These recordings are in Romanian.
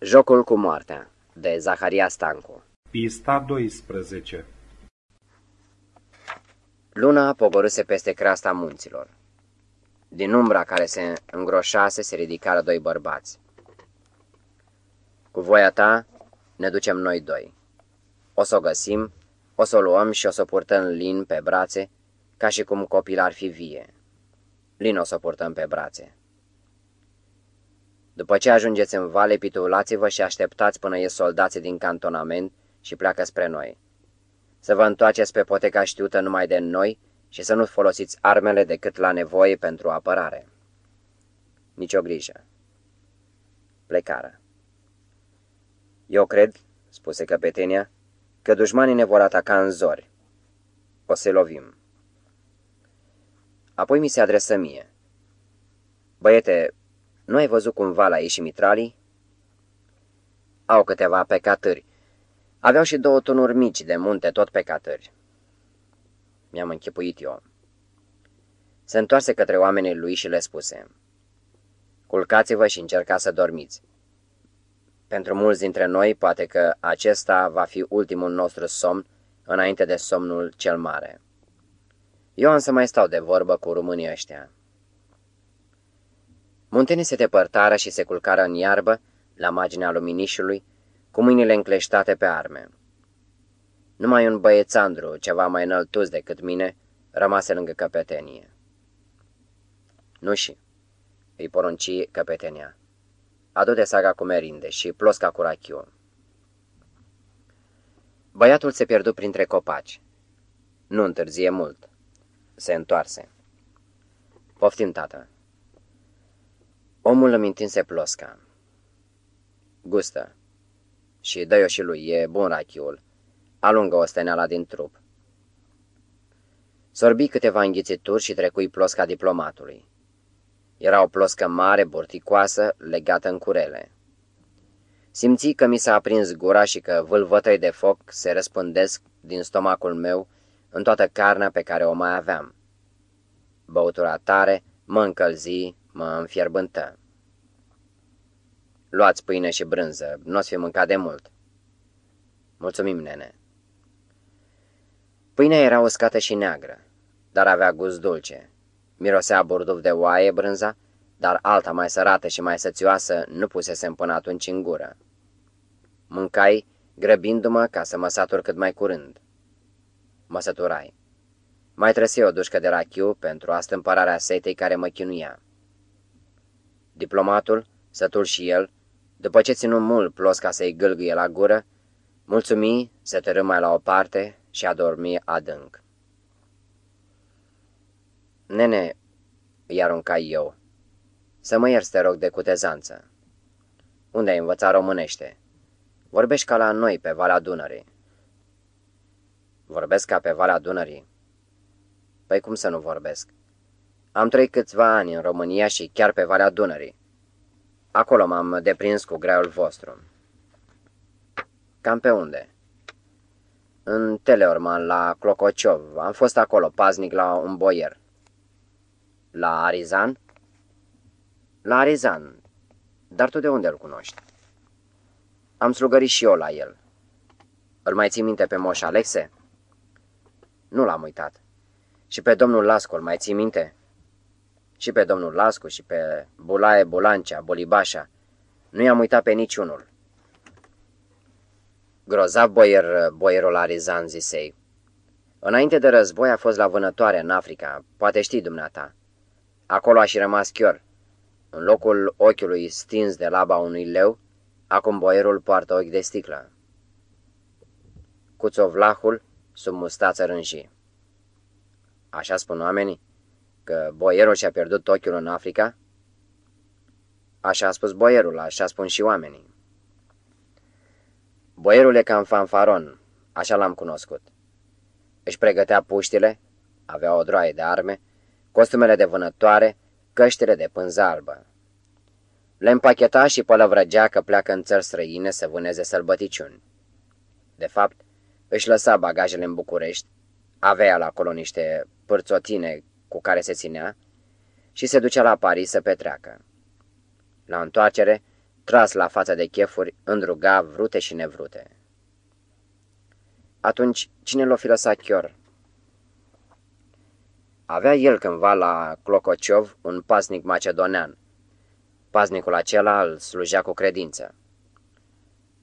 Jocul cu moartea, de Zaharia Stancu Pista 12 Luna pogorâse peste creasta munților. Din umbra care se îngroșase se ridicară doi bărbați. Cu voia ta ne ducem noi doi. O să o găsim, o să o luăm și o să o purtăm lin pe brațe, ca și cum copil ar fi vie. Lin o să o purtăm pe brațe. După ce ajungeți în vale, pitulați-vă și așteptați până ies soldații din cantonament și pleacă spre noi. Să vă întoarceți pe poteca știută numai de noi și să nu folosiți armele decât la nevoie pentru apărare. Nici o grijă. Plecară. Eu cred, spuse căpetenia, că dușmanii ne vor ataca în zori. O să-i lovim. Apoi mi se adresă mie. Băiete, nu ai văzut cumva la ei și mitralii? Au câteva pecatări. Aveau și două tunuri mici de munte, tot pecatări. Mi-am închipuit eu. Se întoarse către oamenii lui și le spuse. Culcați-vă și încercați să dormiți. Pentru mulți dintre noi, poate că acesta va fi ultimul nostru somn înainte de somnul cel mare. Eu am să mai stau de vorbă cu românii ăștia. Muntenii se depărtară și se culcară în iarbă, la marginea luminișului, cu mâinile încleștate pe arme. Numai un băiețandru, ceva mai înăltus decât mine, rămase lângă căpetenie. Nu și, îi porunci căpetenia. Adu-te saga cu merinde și plosca cu rachiu. Băiatul se pierdu printre copaci. Nu întârzie mult. Se întoarse. Poftim, tată. Omul îmi întinse plosca. Gustă. Și dă-i-o și lui, e bun rachiul. Alungă osteneala din trup. Sorbi câteva înghițituri și trecui plosca diplomatului. Era o ploscă mare, borticoasă, legată în curele. Simți că mi s-a aprins gura și că vâlvătăi de foc se răspândesc din stomacul meu în toată carnea pe care o mai aveam. Băutura tare mă încălzi, mă înfierbântă. Luați pâine și brânză, nu o să fi mâncat de mult. Mulțumim, nene. Pâinea era uscată și neagră, dar avea gust dulce. Mirosea burduf de oaie brânza, dar alta mai sărată și mai sățioasă nu pusese până atunci în gură. Mâncai, grăbindu-mă ca să mă satur cât mai curând. Mă săturai. Mai trăsi o dușcă de rachiu pentru astâmpărarea setei care mă chinuia. Diplomatul, sătul și el, după ce ținu mult plos ca să-i gâlgâie la gură, mulțumi, se tărâ mai la o parte și a dormi adânc. Nene, îi aruncai eu, să mă ierți, te rog, de cutezanță. Unde ai învățat românește? Vorbești ca la noi, pe Valea Dunării. Vorbesc ca pe Valea Dunării? Păi cum să nu vorbesc? Am trăit câțiva ani în România și chiar pe Valea Dunării. Acolo m-am deprins cu greul vostru. Cam pe unde? În Teleorman, la Clocociov. Am fost acolo, paznic la un boier. La Arizan? La Arizan. Dar tu de unde îl cunoști? Am slugărit și eu la el. Îl mai ții minte pe Moș Alexe? Nu l-am uitat. Și pe domnul Lasco îl mai ții minte? Și pe domnul Lascu și pe Bulae Bulancea, Bolibașa. Nu i-am uitat pe niciunul. Grozav boier, boierul Arizan, zisei. Înainte de război a fost la vânătoare în Africa, poate știi dumneata. Acolo a și rămas chior. În locul ochiului stins de laba unui leu, acum boierul poartă ochi de sticlă. Cuțovlahul sub mustață rânji. Așa spun oamenii? Că boierul și-a pierdut ochiul în Africa? Așa a spus boierul, așa spun și oamenii. Boierul e cam fanfaron, așa l-am cunoscut. Își pregătea puștile, avea o droaie de arme, costumele de vânătoare, căștile de pânză albă. Le împacheta și pălăvrăgea că pleacă în țări străine să vâneze sălbăticiuni. De fapt, își lăsa bagajele în București, avea la acolo niște pârțotine cu care se ținea și se ducea la Paris să petreacă. La întoarcere, tras la fața de chefuri, îndruga vrute și nevrute. Atunci, cine l-o fi lăsat chior? Avea el cândva la Clocociov un pasnic macedonean. Pasnicul acela îl slujea cu credință.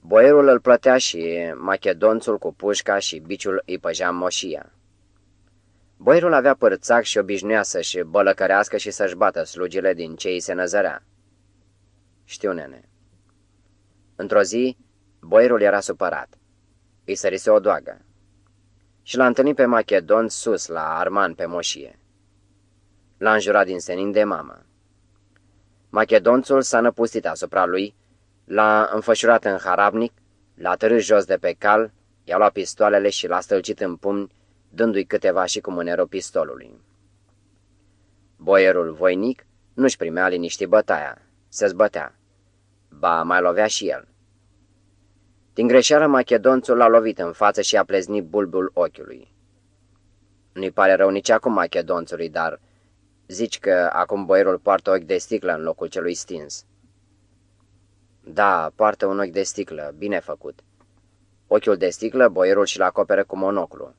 Boierul îl plătea și machedonțul cu pușca și biciul îi păjea moșia. Boierul avea părțac și obișnuia să-și bălăcărească și să-și bată slugile din ce îi se năzărea. Știu, nene. Într-o zi, boierul era supărat. Îi sărise o doagă. Și l-a întâlnit pe Machedon sus, la Arman, pe moșie. L-a înjurat din senin de mamă. Machedonțul s-a năpustit asupra lui, l-a înfășurat în harabnic, l-a târât jos de pe cal, i-a luat pistoalele și l-a stălcit în pumni, dându-i câteva și cu mânerul pistolului. Boierul voinic nu-și primea liniști bătaia, se zbătea. Ba, mai lovea și el. Din greșeală, machedonțul l-a lovit în față și a pleznit bulbul ochiului. Nu-i pare rău nici acum machedonțului, dar zici că acum boierul poartă ochi de sticlă în locul celui stins. Da, poartă un ochi de sticlă, bine făcut. Ochiul de sticlă, boierul și-l acoperă cu monoclu.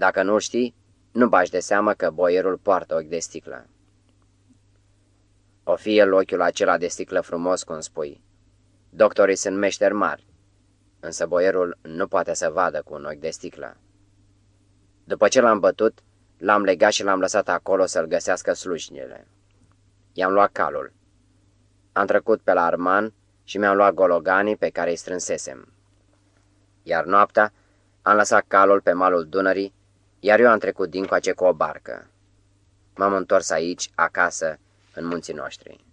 Dacă nu știi, nu bași de seamă că boierul poartă ochi de sticlă. O fi el ochiul acela de sticlă frumos, cum spui. Doctorii sunt meșteri mari, însă boierul nu poate să vadă cu un ochi de sticlă. După ce l-am bătut, l-am legat și l-am lăsat acolo să-l găsească slujnile. I-am luat calul. Am trecut pe la Arman și mi-am luat gologanii pe care îi strânsesem. Iar noaptea am lăsat calul pe malul Dunării, iar eu am trecut dincoace cu o barcă. M-am întors aici, acasă, în munții noștri.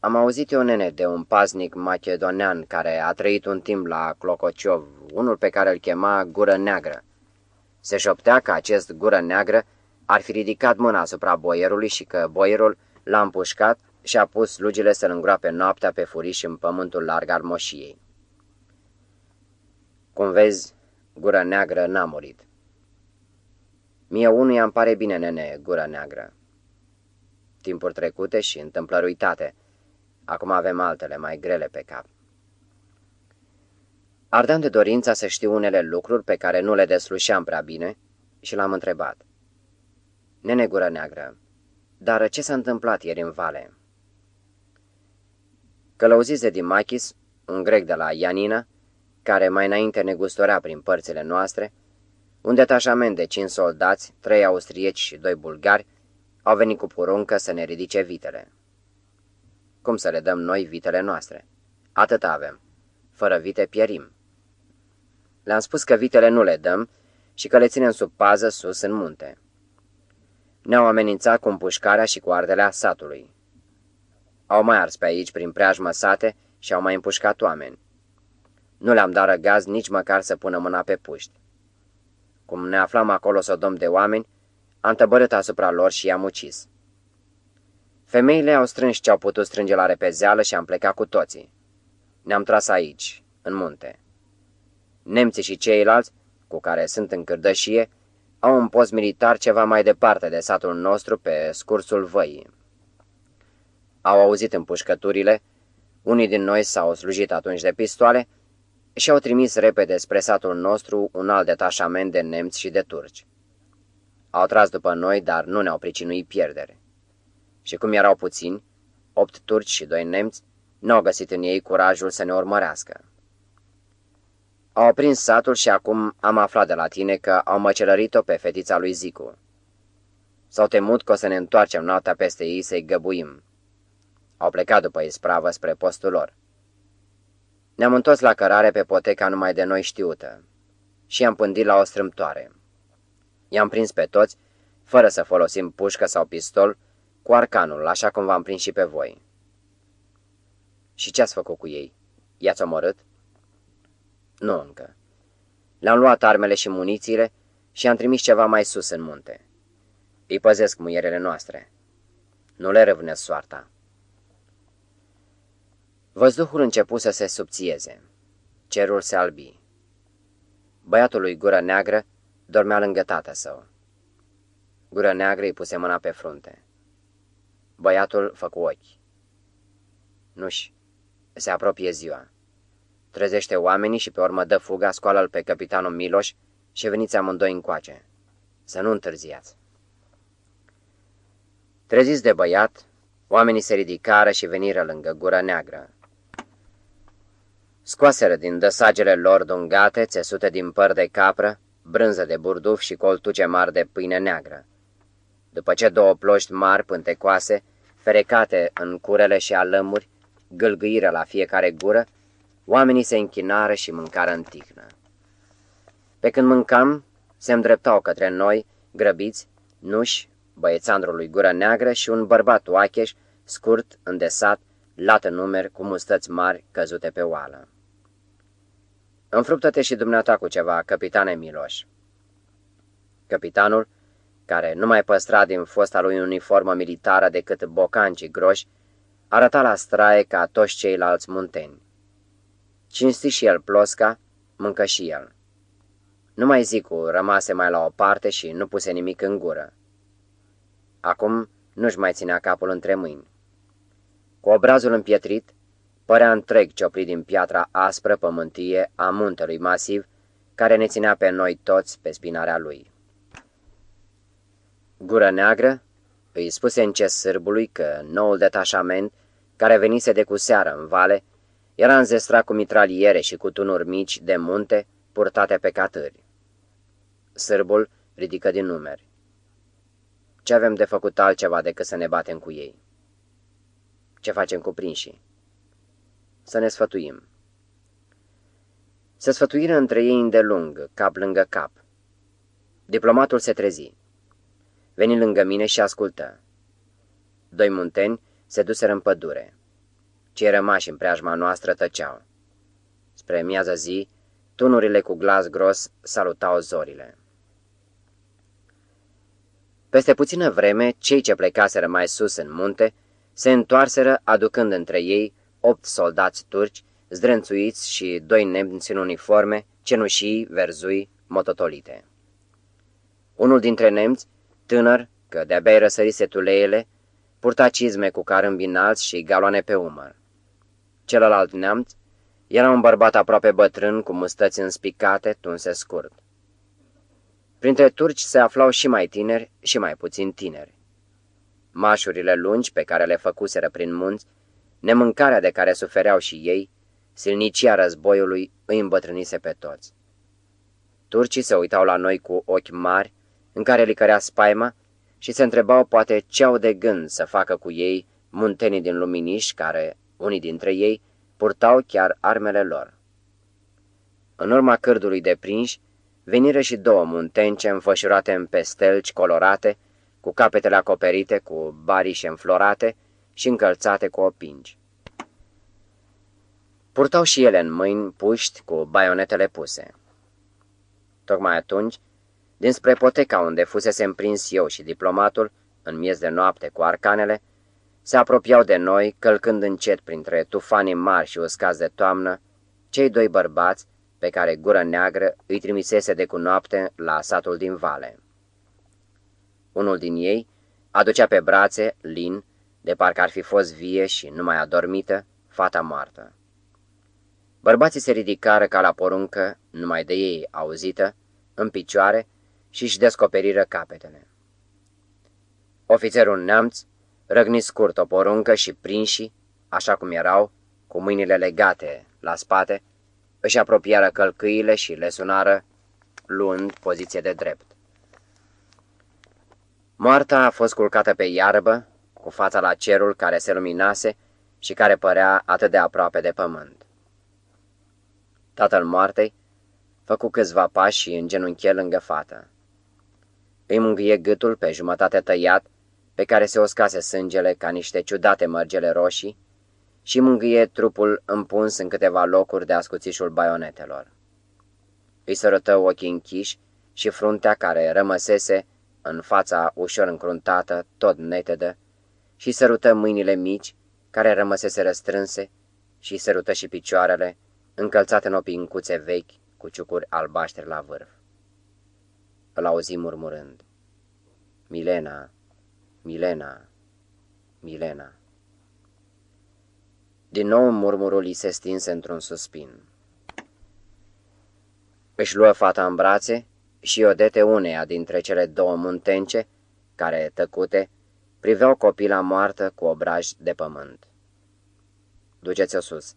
Am auzit eu, nene, de un paznic macedonean care a trăit un timp la Clocociov, unul pe care îl chema Gură Neagră. Se șoptea că acest Gură Neagră ar fi ridicat mâna asupra boierului și că boierul l-a împușcat și a pus slugile să-l îngroape noaptea pe furiș în pământul larg al moșiei. Cum vezi, Gură Neagră n-a murit. Mie unuia îmi pare bine, nene, Gură Neagră. Timpuri trecute și întâmplări uitate – Acum avem altele mai grele pe cap. Ardeam de dorința să știu unele lucruri pe care nu le deslușeam prea bine și l-am întrebat. Nene gură neagră, dar ce s-a întâmplat ieri în vale? Călăuziți de Machis, un grec de la Ianina, care mai înainte ne gustorea prin părțile noastre, un detașament de cinci soldați, trei austrieci și doi bulgari, au venit cu poruncă să ne ridice vitele. Cum să le dăm noi vitele noastre? Atât avem. Fără vite pierim. Le-am spus că vitele nu le dăm și că le ținem sub pază sus în munte. Ne-au amenințat cu împușcarea și cu ardelea satului. Au mai ars pe aici prin preajmă sate și au mai împușcat oameni. Nu le-am dat răgaz nici măcar să pună mâna pe puști. Cum ne aflam acolo sodom de oameni, am tăbărât asupra lor și i-am ucis. Femeile au strâns ce au putut strânge la repezeală și am plecat cu toții. Ne-am tras aici, în munte. Nemții și ceilalți, cu care sunt în cârdășie, au un post militar ceva mai departe de satul nostru pe scursul văii. Au auzit împușcăturile, unii din noi s-au slujit atunci de pistoale și au trimis repede spre satul nostru un alt detașament de nemți și de turci. Au tras după noi, dar nu ne-au pricinuit pierdere și cum erau puțini, opt turci și doi nemți, n-au găsit în ei curajul să ne urmărească. Au prins satul și acum am aflat de la tine că au măcelărit-o pe fetița lui Zicu. S-au temut că o să ne întoarcem noaptea peste ei să-i găbuim. Au plecat după ispravă spre postul lor. Ne-am întors la cărare pe poteca numai de noi știută și i-am pândit la o strâmtoare. I-am prins pe toți, fără să folosim pușcă sau pistol, cu arcanul, așa cum v-am prins și pe voi. Și ce ați făcut cu ei? I-ați omorât? Nu încă. Le-am luat armele și munițiile și am trimis ceva mai sus în munte. Îi păzesc muierele noastre. Nu le răvnesc soarta. Văzduhul început să se subțieze. Cerul se albi. Băiatul lui gură neagră dormea lângă tată său. Gură neagră îi puse mâna pe frunte. Băiatul făcu ochi. Nu-și. Se apropie ziua. Trezește oamenii și pe urmă dă fuga, scoală-l pe capitanul Miloș și veniți amândoi încoace. Să nu întârziați. Treziți de băiat, oamenii se ridicară și veniră lângă gura neagră. Scoaseră din dăsagele lor dungate, țesute din păr de capră, brânză de burduf și coltuce mari de pâine neagră. După ce două ploști mari pântecoase, ferecate în curele și alămuri, gâlgâiră la fiecare gură, oamenii se închinară și mâncară în tihnă. Pe când mâncam, se îndreptau către noi, grăbiți, nuși, băiețandrului gură neagră și un bărbat oacheș, scurt, îndesat, lată numeri cu mustăți mari căzute pe oală. Înfruptă-te și dumneata cu ceva, capitane Miloș. Capitanul, care nu mai păstra din fosta lui uniformă militară decât bocancii groși, arăta la straie ca toți ceilalți munteni. Cinsti și el plosca, mâncă și el. Numai zicul rămase mai la o parte și nu puse nimic în gură. Acum nu-și mai ținea capul între mâini. Cu obrazul împietrit, părea întreg cioplit din piatra aspră pământie a muntelui masiv, care ne ținea pe noi toți pe spinarea lui. Gură neagră îi spuse în ce sârbului că noul detașament, care venise de cu seară în vale, era înzestrat cu mitraliere și cu tunuri mici de munte purtate pe catâri. Sârbul ridică din numeri. Ce avem de făcut altceva decât să ne batem cu ei? Ce facem cu prinșii? Să ne sfătuim. Se sfătuiră între ei îndelung, cap lângă cap. Diplomatul se trezi. Veni lângă mine și ascultă. Doi munteni se duseră în pădure. Cei rămași în preajma noastră tăceau. Spre miază zi, tunurile cu glas gros salutau zorile. Peste puțină vreme, cei ce plecaseră mai sus în munte se întoarseră aducând între ei opt soldați turci, zdrențuiți și doi nemți în uniforme, cenușii, verzui, mototolite. Unul dintre nemți, tânăr, că de-abia răsărise tuleele, purta cizme cu carâmbi înalți și galoane pe umăr. Celălalt neamț era un bărbat aproape bătrân, cu mustăți înspicate, tunse scurt. Printre turci se aflau și mai tineri și mai puțin tineri. Mașurile lungi pe care le făcuseră prin munți, nemâncarea de care sufereau și ei, silnicia războiului îi îmbătrânise pe toți. Turcii se uitau la noi cu ochi mari, în care li cărea spaima, și se întrebau poate ce au de gând să facă cu ei muntenii din luminiși care, unii dintre ei, purtau chiar armele lor. În urma cârdului de prinși, veniră și două muntence înfășurate în pestelci colorate, cu capetele acoperite cu barișe înflorate și încălțate cu opingi. Purtau și ele în mâini puști cu baionetele puse. Tocmai atunci, dinspre poteca unde fusese împrins eu și diplomatul, în miez de noapte cu arcanele, se apropiau de noi, călcând încet printre tufanii mari și uscați de toamnă, cei doi bărbați pe care gură neagră îi trimisese de cu noapte la satul din vale. Unul din ei aducea pe brațe, lin, de parcă ar fi fost vie și numai adormită, fata moartă. Bărbații se ridicară ca la poruncă, numai de ei auzită, în picioare și își descoperiră capetele. Ofițerul neamț răgni scurt o poruncă și prinși, așa cum erau, cu mâinile legate la spate, își apropiară călcâile și le sunară, luând poziție de drept. Moarta a fost culcată pe iarbă, cu fața la cerul care se luminase și care părea atât de aproape de pământ. Tatăl moartei făcu câțiva pași și îngenunche lângă fată. Îi mângâie gâtul pe jumătate tăiat, pe care se oscase sângele ca niște ciudate mărgele roșii, și mângâie trupul împuns în câteva locuri de ascuțișul baionetelor. Îi sărătă ochii închiși și fruntea care rămăsese în fața ușor încruntată, tot netedă, și sărută mâinile mici, care rămăsese răstrânse, și sărută și picioarele, încălțate în opincuțe vechi, cu ciucuri albaștri la vârf. Îl auzi murmurând. Milena, Milena, Milena. Din nou murmurul îi se stinse într-un suspin. Își luă fata în brațe și o dete uneia dintre cele două muntence, care, tăcute, priveau copila moartă cu obraj de pământ. Duceți-o sus,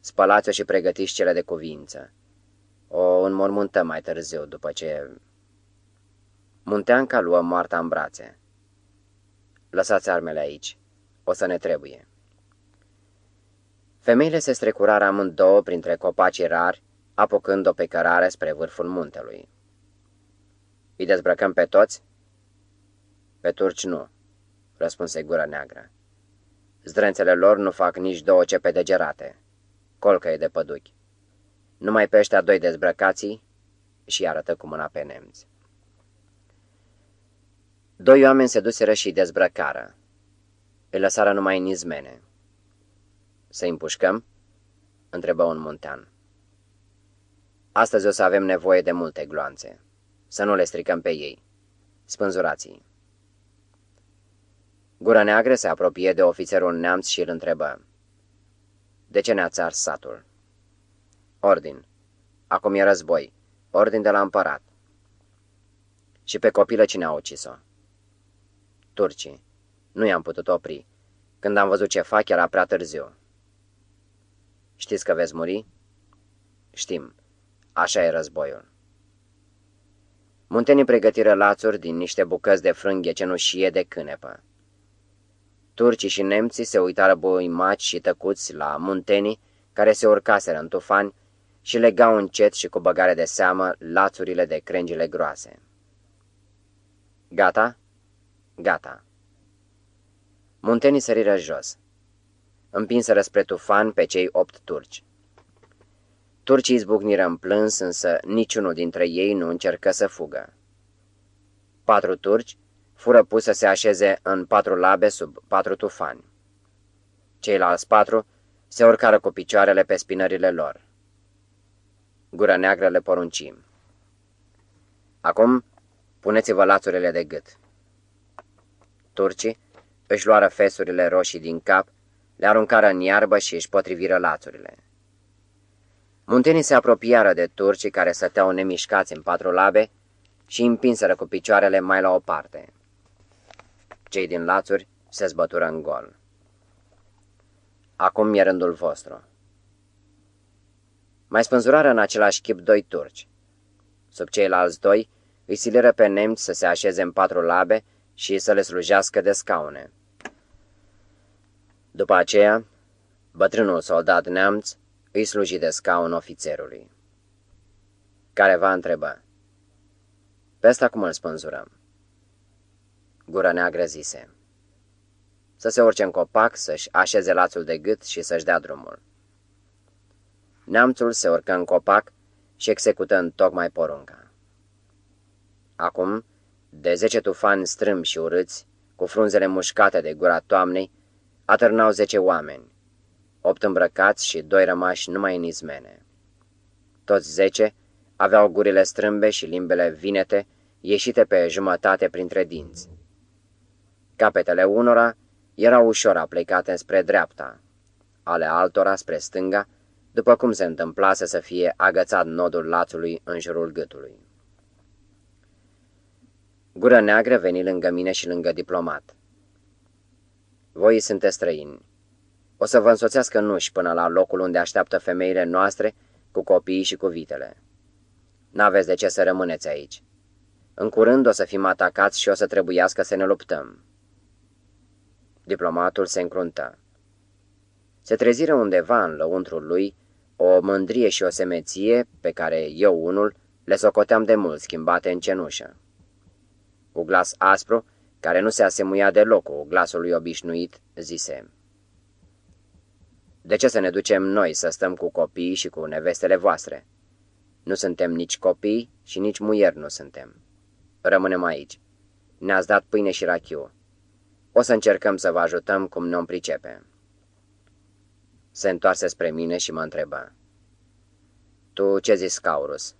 spălați-o și pregătiți cele de cuvință. O înmormântăm mai târziu, după ce... Munteanca luă moarta în brațe. Lăsați armele aici, o să ne trebuie. Femeile se strecurară amândouă printre copacii rari, apucând-o pe cărare spre vârful muntelui. Îi dezbrăcăm pe toți? Pe turci nu, răspunse gura neagră. Zdrențele lor nu fac nici două cepe de gerate. Colcă e de păduchi. Numai pe ăștia doi dezbrăcații și arătă cu mâna pe nemți. Doi oameni se duseră și dezbrăcară. Îi lăsară numai în izmene. Să împușcăm? întrebă un muntean. Astăzi o să avem nevoie de multe gloanțe. Să nu le stricăm pe ei. Spânzurații. Gura neagră se apropie de ofițerul neamț și îl întrebă. De ce ne-ați ars satul? Ordin. Acum e război. Ordin de la împărat. Și pe copilă cine a ucis-o? Turcii. Nu i-am putut opri. Când am văzut ce fac, era prea târziu. Știți că veți muri? Știm. Așa e războiul. Muntenii pregătiră lațuri din niște bucăți de frânghie cenușie de cânepă. Turcii și nemții se uitară boimaci și tăcuți la muntenii care se urcaseră în tufani și legau încet și cu băgare de seamă lațurile de crengile groase. Gata? Gata. Muntenii săriră jos. Împinseră spre tufan pe cei opt turci. Turcii izbucniră în plâns, însă niciunul dintre ei nu încercă să fugă. Patru turci fură pus să se așeze în patru labe sub patru tufani. Ceilalți patru se urcară cu picioarele pe spinările lor. Gura neagră le poruncim. Acum puneți-vă lațurile de gât. Turcii își luară fesurile roșii din cap, le aruncară în iarbă și își potriviră lațurile. Muntenii se apropiară de turcii care stăteau nemișcați în patru labe și împinseră cu picioarele mai la o parte. Cei din lațuri se zbătură în gol. Acum e rândul vostru. Mai spânzurară în același chip doi turci. Sub ceilalți doi îi siliră pe nemți să se așeze în patru labe și să le slujească de scaune. După aceea, bătrânul soldat neamț îi sluji de scaun ofițerului. Care va întreba. Pe asta cum îl spânzurăm? Gura neagră zise. Să se urce în copac, să-și așeze lațul de gât și să-și dea drumul. Neamțul se urcă în copac și execută în tocmai porunca. Acum, de zece tufani strâmbi și urâți, cu frunzele mușcate de gura toamnei, atârnau zece oameni, opt îmbrăcați și doi rămași numai în izmene. Toți zece aveau gurile strâmbe și limbele vinete, ieșite pe jumătate printre dinți. Capetele unora erau ușor aplicate spre dreapta, ale altora spre stânga, după cum se întâmplase să fie agățat nodul lațului în jurul gâtului. Gură neagră veni lângă mine și lângă diplomat. Voi sunteți străini. O să vă însoțească nuși până la locul unde așteaptă femeile noastre cu copiii și cu vitele. N-aveți de ce să rămâneți aici. În curând o să fim atacați și o să trebuiască să ne luptăm. Diplomatul se încruntă. Se treziră undeva în lăuntrul lui o mândrie și o semeție pe care eu unul le socoteam de mult schimbate în cenușă. Cu glas aspru, care nu se asemuia deloc cu glasul lui obișnuit, zise De ce să ne ducem noi să stăm cu copiii și cu nevestele voastre? Nu suntem nici copii și nici muieri nu suntem. Rămânem aici. Ne-ați dat pâine și rachiu. O să încercăm să vă ajutăm cum ne-om pricepe. Se întoarse spre mine și mă întrebă. Tu ce zici, Scaurus?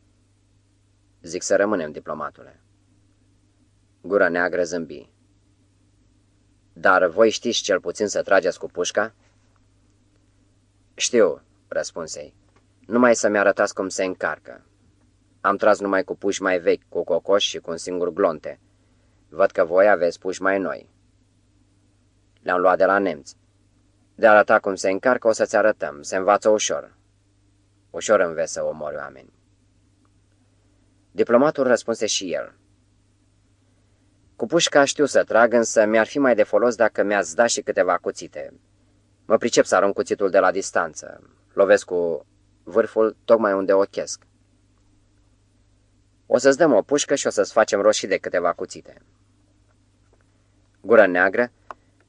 Zic să rămânem, diplomatule. Gura neagră zâmbi. Dar voi știți cel puțin să trageți cu pușca? Știu, răspunsei. Numai să-mi arătați cum se încarcă. Am tras numai cu puși mai vechi, cu cocoș și cu un singur glonte. Văd că voi aveți puși mai noi. Le-am luat de la nemți. De a arăta cum se încarcă o să-ți arătăm. Se învață ușor. Ușor înveți să omori oameni. Diplomatul răspunse și el. Cu pușca știu să trag, însă mi-ar fi mai de folos dacă mi-ați da și câteva cuțite. Mă pricep să arunc cuțitul de la distanță. Lovesc cu vârful tocmai unde ochesc. O să-ți dăm o pușcă și o să-ți facem roșii de câteva cuțite. Gură neagră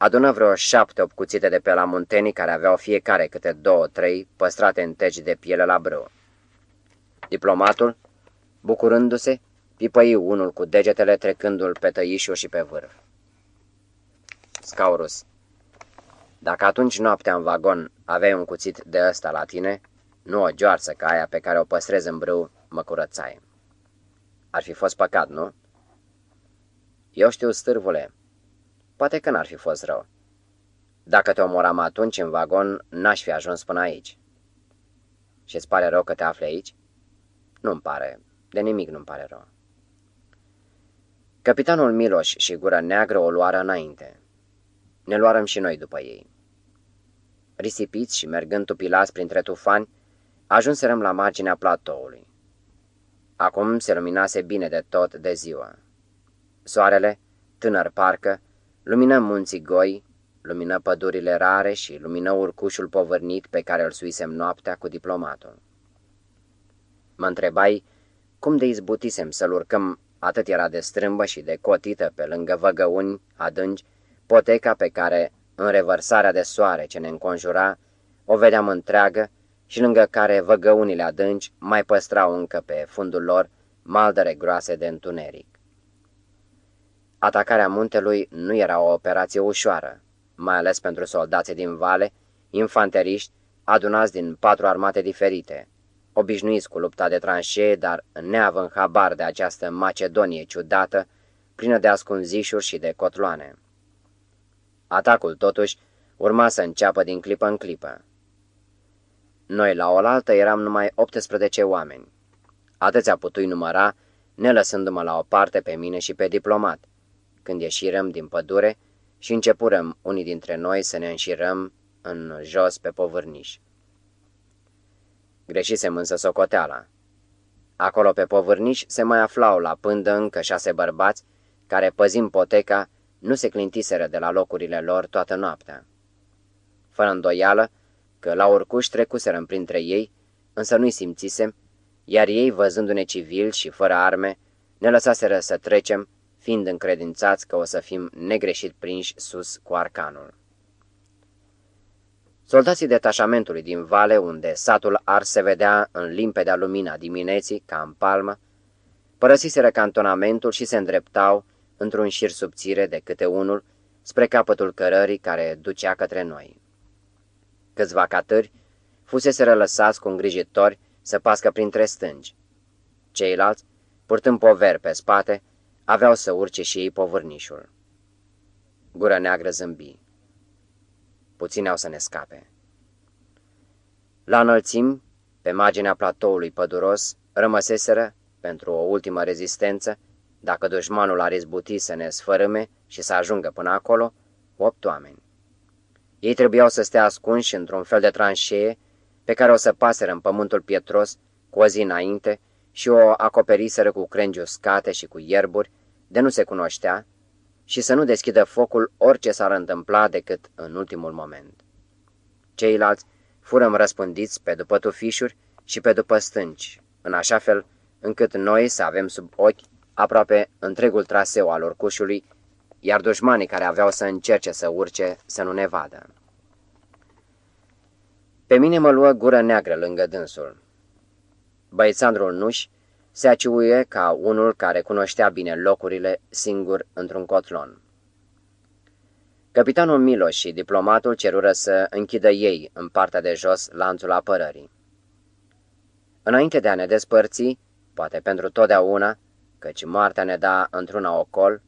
adună vreo șapte-opt cuțite de pe la muntenii care aveau fiecare câte două-trei păstrate în tegi de piele la brâu. Diplomatul, bucurându-se, pipăi unul cu degetele trecându-l pe tăișul și pe vârf. Scaurus, dacă atunci noaptea în vagon aveai un cuțit de ăsta la tine, nu o joarță ca aia pe care o păstrezi în brâu, mă curățai. Ar fi fost păcat, nu? Eu știu, stârvule, poate că n-ar fi fost rău. Dacă te omoram atunci în vagon, n-aș fi ajuns până aici. Și îți pare rău că te afli aici? Nu-mi pare, de nimic nu-mi pare rău. Capitanul Miloș și Gura Neagră o luară înainte. Ne luarăm și noi după ei. Risipiți și mergând tupilați printre tufani, ajunserăm la marginea platoului. Acum se luminase bine de tot de ziua. Soarele, tânăr parcă, lumină munții goi, lumină pădurile rare și lumină urcușul povărnit pe care îl suisem noaptea cu diplomatul. Mă întrebai cum de izbutisem să-l urcăm atât era de strâmbă și de cotită pe lângă văgăuni adânci, poteca pe care, în revărsarea de soare ce ne înconjura, o vedeam întreagă și lângă care văgăunile adânci mai păstrau încă pe fundul lor maldăre groase de întuneric. Atacarea muntelui nu era o operație ușoară, mai ales pentru soldații din vale, infanteriști, adunați din patru armate diferite, obișnuiți cu lupta de tranșee, dar neavând habar de această Macedonie ciudată, plină de ascunzișuri și de cotloane. Atacul, totuși, urma să înceapă din clipă în clipă. Noi la oaltă eram numai 18 oameni. Atâția putui număra, ne lăsându-mă la o parte pe mine și pe diplomat, când ieșirăm din pădure și începurăm unii dintre noi să ne înșirăm în jos pe povârniș. Greșisem însă socoteala. Acolo pe povârniș se mai aflau la pândă încă șase bărbați, care, păzim poteca, nu se clintiseră de la locurile lor toată noaptea. Fără îndoială că la urcuș trecuserăm printre ei, însă nu-i simțisem, iar ei, văzându-ne civili și fără arme, ne lăsaseră să trecem, fiind încredințați că o să fim negreșit prinși sus cu arcanul. Soldații detașamentului din vale, unde satul ar se vedea în limpedea lumina dimineții, ca în palmă, părăsiseră cantonamentul și se îndreptau, într-un șir subțire de câte unul, spre capătul cărării care ducea către noi. Câțiva catări fusese lăsați cu îngrijitori să pască printre stângi. Ceilalți, purtând poveri pe spate, aveau să urce și ei povârnișul. Gură neagră zâmbi. Puțini au să ne scape. La înălțim, pe marginea platoului păduros, rămăseseră, pentru o ultimă rezistență, dacă dușmanul ar izbuti să ne sfărâme și să ajungă până acolo, opt oameni. Ei trebuiau să stea ascunși într-un fel de tranșee pe care o să paseră în pământul pietros cu o zi înainte și o acoperiseră cu crengi uscate și cu ierburi, de nu se cunoștea, și să nu deschidă focul orice s-ar întâmpla decât în ultimul moment. Ceilalți furăm răspândiți pe după tufișuri și pe după stânci, în așa fel încât noi să avem sub ochi aproape întregul traseu al urcușului, iar dușmanii care aveau să încerce să urce să nu ne vadă. Pe mine mă luă gură neagră lângă dânsul. Băițandrul Nuș se aciuie ca unul care cunoștea bine locurile singur într-un cotlon. Capitanul Miloș și diplomatul cerură să închidă ei în partea de jos lanțul apărării. Înainte de a ne despărți, poate pentru totdeauna, căci moartea ne da într-una ocol,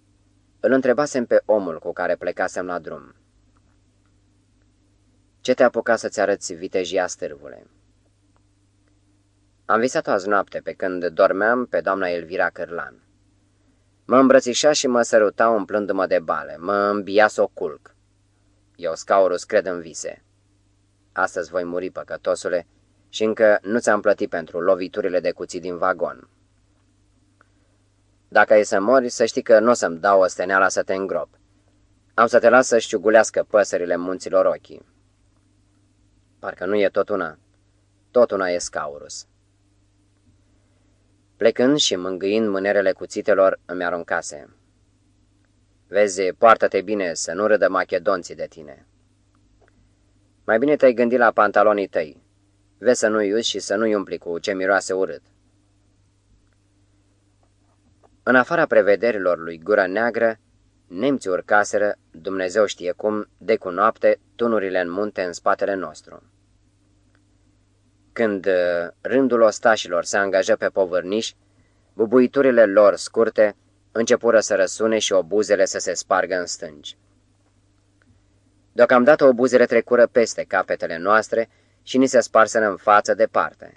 îl întrebasem pe omul cu care plecasem la drum. Ce te-a apucat să-ți arăți vitejia stârvule? Am visat azi noapte pe când dormeam pe doamna Elvira Cârlan. Mă îmbrățișa și mă săruta umplându-mă de bale, mă îmbia să o culc. Eu, scaurus, cred în vise. Astăzi voi muri, păcătosule, și încă nu ți-am plătit pentru loviturile de cuțit din vagon. Dacă e să mori, să știi că nu o să-mi dau o steneala să te îngrop. Am să te las să știugulească păsările munților ochii. Parcă nu e tot una. Tot una e scaurus. Plecând și mângâind mânerele cuțitelor, îmi aruncase. Vezi, poartă-te bine să nu râdă machedonții de tine. Mai bine te-ai gândit la pantalonii tăi. Vezi să nu-i uzi și să nu-i umpli cu ce miroase urât. În afara prevederilor lui Gura Neagră, nemții urcaseră, Dumnezeu știe cum, de cu noapte, tunurile în munte în spatele nostru. Când uh, rândul ostașilor se angajă pe povârniș, bubuiturile lor scurte începură să răsune și obuzele să se spargă în stângi. Deocamdată obuzele trecură peste capetele noastre și ni se sparseră în față departe.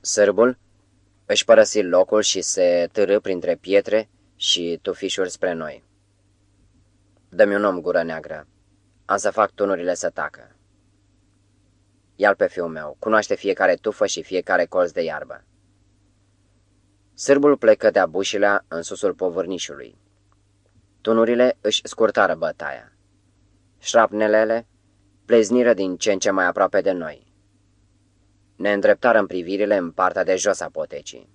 Sârbul își părăsi locul și se târâ printre pietre și tufișuri spre noi. Dă-mi un om gură neagră. Am să fac tunurile să tacă. Iar pe fiul meu, cunoaște fiecare tufă și fiecare colț de iarbă. Sârbul plecă de abușilea în susul povârnișului. Tunurile își scurtară bătaia. Șrapnelele plezniră din ce în ce mai aproape de noi. Ne îndreptară în privirile în partea de jos a potecii.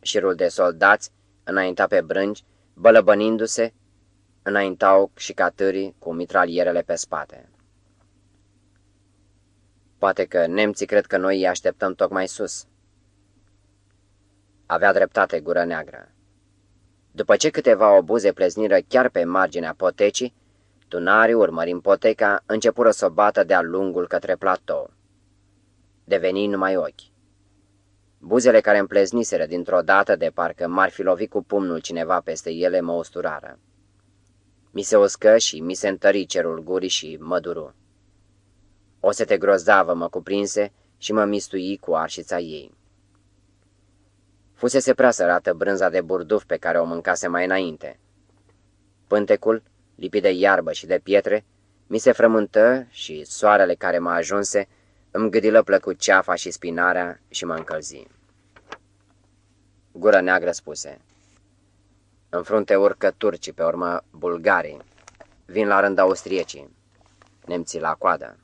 Șirul de soldați înainta pe brânci, bălăbănindu-se, înaintau și catârii cu mitralierele pe spate. Poate că nemții cred că noi îi așteptăm tocmai sus. Avea dreptate gură neagră. După ce câteva obuze plezniră chiar pe marginea potecii, tunarii, urmărind poteca, începură să o bată de-a lungul către platou. Deveni numai ochi. Buzele care împlezniseră dintr-o dată de parcă m-ar fi lovit cu pumnul cineva peste ele mă usturară. Mi se uscă și mi se întări cerul gurii și mă duru. O sete grozavă mă cuprinse și mă mistui cu arșița ei. Fusese prea sărată brânza de burduf pe care o mâncase mai înainte. Pântecul, lipit de iarbă și de pietre, mi se frământă și soarele care mă ajunse îmi gâdilă plăcut ceafa și spinarea și mă încălzi. Gură neagră spuse. În frunte urcă turcii, pe urmă bulgarii. Vin la rând austriecii. Nemții la coadă.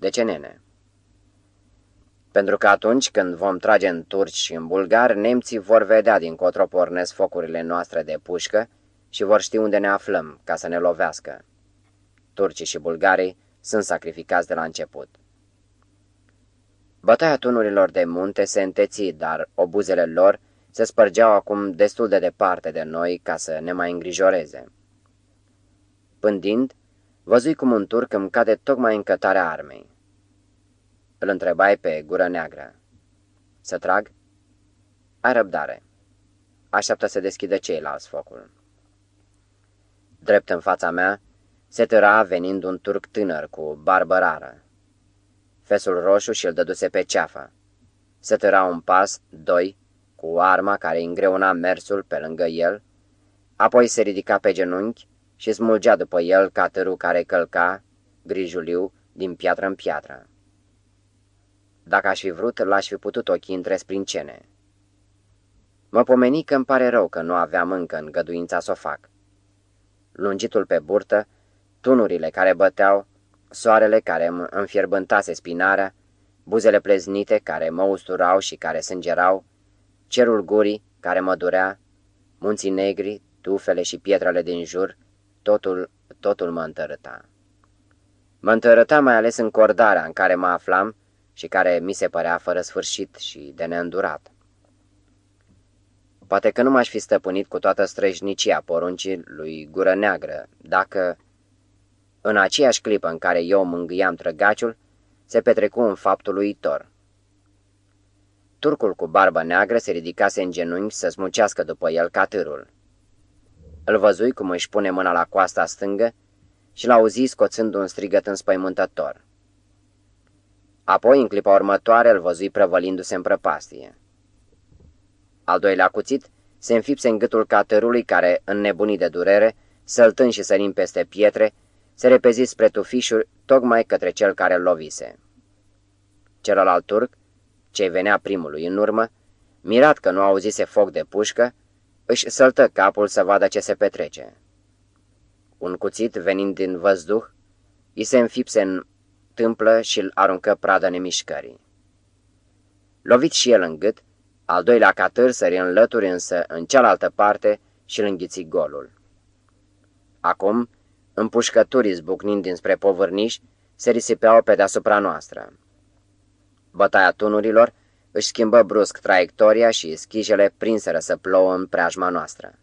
De ce, nene? Pentru că atunci când vom trage în turci și în bulgari, nemții vor vedea din cotro pornesc focurile noastre de pușcă și vor ști unde ne aflăm ca să ne lovească. Turcii și bulgarii sunt sacrificați de la început. Bătaia tunurilor de munte se înteți, dar obuzele lor se spărgeau acum destul de departe de noi ca să ne mai îngrijoreze. Pândind, văzui cum un turc îmi cade tocmai în cătarea armei. Îl întrebai pe gură neagră. Să trag? Ai răbdare. Așteaptă să deschidă ceilalți focul. Drept în fața mea, se tăra venind un turc tânăr cu barbă rară. Fesul roșu și-l dăduse pe ceafă. Se tăra un pas, doi, cu arma care îngreuna mersul pe lângă el, apoi se ridica pe genunchi și smulgea după el catărul care călca, grijuliu, din piatră în piatră. Dacă aș fi vrut, l-aș fi putut ochii între sprincene. Mă pomeni că îmi pare rău că nu aveam încă îngăduința să o fac. Lungitul pe burtă, tunurile care băteau, soarele care îmi înfierbântase spinarea, buzele pleznite care mă usturau și care sângerau, cerul gurii care mă durea, munții negri, tufele și pietrele din jur, totul, totul mă întărâta. Mă întărâta mai ales în cordarea în care mă aflam și care mi se părea fără sfârșit și de neîndurat. Poate că nu m-aș fi stăpânit cu toată străjnicia poruncii lui Gură Neagră, dacă, în aceeași clipă în care eu mângâiam trăgaciul, se petrecu un faptul uitor. Turcul cu barbă neagră se ridicase în genunchi să smucească după el catârul. Îl văzui cum își pune mâna la coasta stângă și l-auzi scoțând un strigăt înspăimântător. Apoi, în clipa următoare, îl văzui prăvălindu-se în prăpastie. Al doilea cuțit se înfipse în gâtul catărului care, înnebunit de durere, săltând și sărind peste pietre, se repezi spre tufișuri tocmai către cel care îl lovise. Celălalt turc, ce venea primului în urmă, mirat că nu auzise foc de pușcă, își săltă capul să vadă ce se petrece. Un cuțit, venind din văzduh, îi se înfipse în tâmplă și îl aruncă pradă nemișcării. Lovit și el în gât, al doilea catâr sări în lături însă în cealaltă parte și îl înghiți golul. Acum, împușcături zbucnind dinspre povârniș, se risipeau pe deasupra noastră. Bătaia tunurilor își schimbă brusc traiectoria și schijele prinseră să plouă în preajma noastră.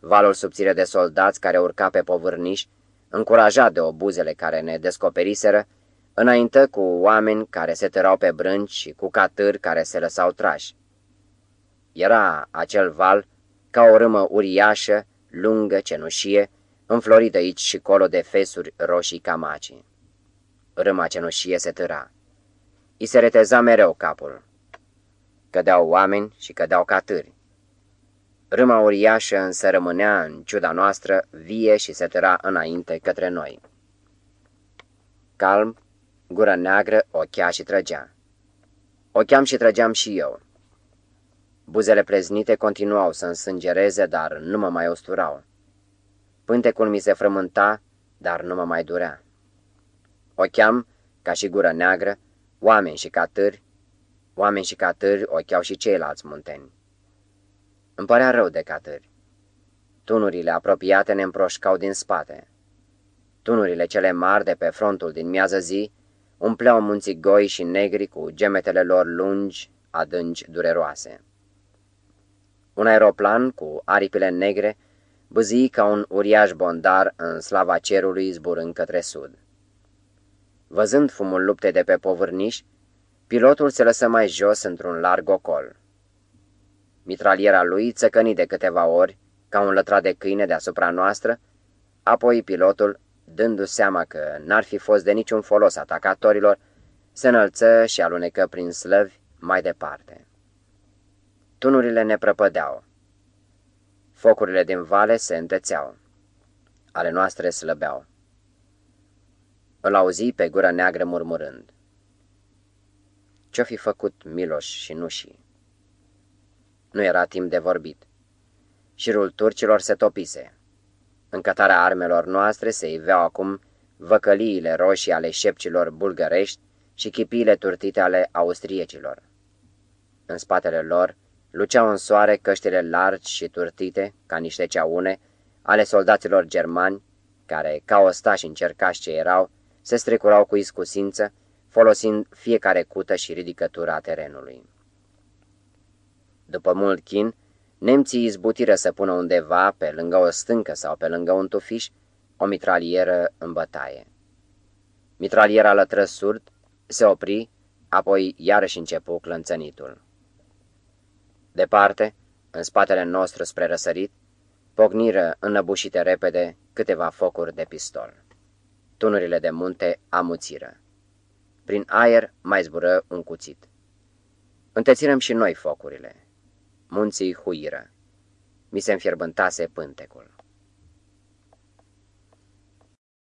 Valul subțire de soldați care urca pe povârniș, încurajat de obuzele care ne descoperiseră, înaintă cu oameni care se tărau pe brânci și cu catâri care se lăsau trași. Era acel val ca o râmă uriașă, lungă, cenușie, înflorită aici și colo de fesuri roșii camacii. Râma cenușie se târa. I se reteza mereu capul. Cădeau oameni și cădeau catâri. Râma uriașă însă rămânea, în ciuda noastră, vie și se tăra înainte către noi. Calm, gură neagră, ochea și trăgea. Ocheam și trăgeam și eu. Buzele preznite continuau să însângereze, dar nu mă mai osturau. Pântecul mi se frământa, dar nu mă mai durea. Ocheam, ca și gură neagră, oameni și catâri, oameni și catâri ocheau și ceilalți munteni. Îmi părea rău de catâri. Tunurile apropiate ne împroșcau din spate. Tunurile cele mari de pe frontul din miază zi umpleau munții goi și negri cu gemetele lor lungi, adânci, dureroase. Un aeroplan cu aripile negre băzii ca un uriaș bondar în slava cerului zburând către sud. Văzând fumul luptei de pe povârniș, pilotul se lăsă mai jos într-un larg ocol. Mitraliera lui țăcăni de câteva ori, ca un lătrat de câine deasupra noastră, apoi pilotul, dându seama că n-ar fi fost de niciun folos atacatorilor, se înălță și alunecă prin slăvi mai departe. Tunurile ne prăpădeau. Focurile din vale se întețeau. Ale noastre slăbeau. Îl auzi pe gura neagră murmurând. Ce-o fi făcut Miloș și Nușii? Nu era timp de vorbit. Șirul turcilor se topise. În cătarea armelor noastre se iveau acum văcăliile roșii ale șepcilor bulgărești și chipiile turtite ale austriecilor. În spatele lor luceau în soare căștile largi și turtite, ca niște ceaune, ale soldaților germani, care, ca ostași încercași ce erau, se strecurau cu iscusință, folosind fiecare cută și ridicătura terenului. După mult chin, nemții izbutiră să pună undeva, pe lângă o stâncă sau pe lângă un tufiș, o mitralieră în bătaie. Mitraliera lătră surd, se opri, apoi iarăși începu clănțănitul. Departe, în spatele nostru spre răsărit, pocniră înăbușite repede câteva focuri de pistol. Tunurile de munte amuțiră. Prin aer mai zbură un cuțit. Întețirăm și noi focurile. Munții huiră. Mi se înfierbântase pântecul.